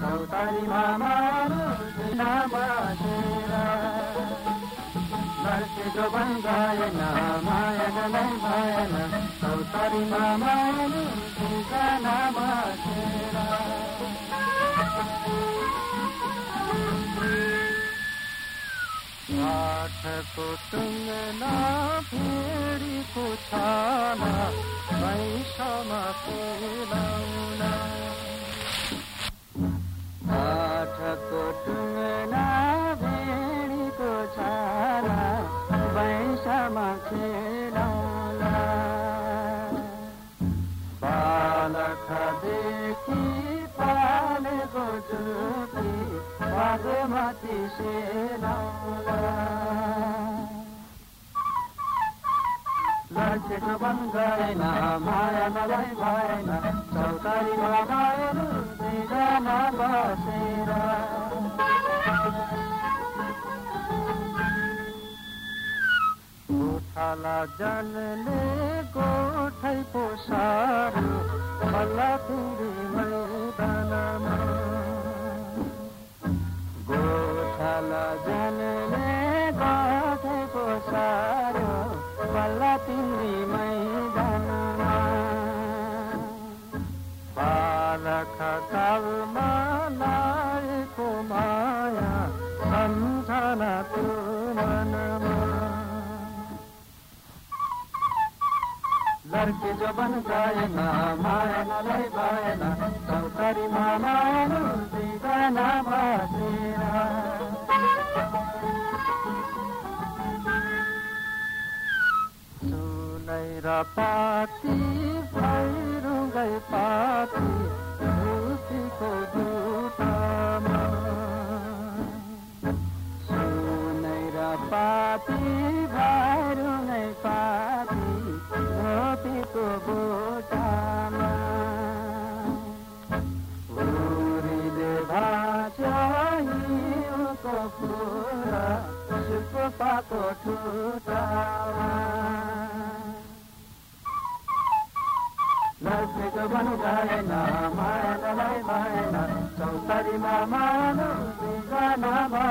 चौतारीमा मारु सुना बसेर नर्सेको पनि भएन मायालाई भएन चौतारीमा मारु सुना बसेर काठको टुङ्गना फेरि पुछाना भैसमा पेला বাগমতি সে লাঞ্ছিত বঙ্গায় না মায়া নলাই ভায় না চৌকারি বাবায় না বাসেরা খালা জানলে কোঠাই পোষার খালা তুমি गोठाला जनले गोठै पोसारो बल्ल तिमी मैदानमा बालक कालमा लागेको माया सम्झना मनमा लड्के जो बन गएन माया नलाई भएन चौतारीमा मानु दुईजना सुनै र पाती भैरुङ्गै पाती खुसीको दुटामा सुनै र पाती भैरुङ्गै पाती धोतीको बोटामा उरीले भाषा हिउँको फुला सुको पाको ठुटामा लक्ष्मीको बनु भएन मायालाई भएन चौतारीमा मानु बिजनामा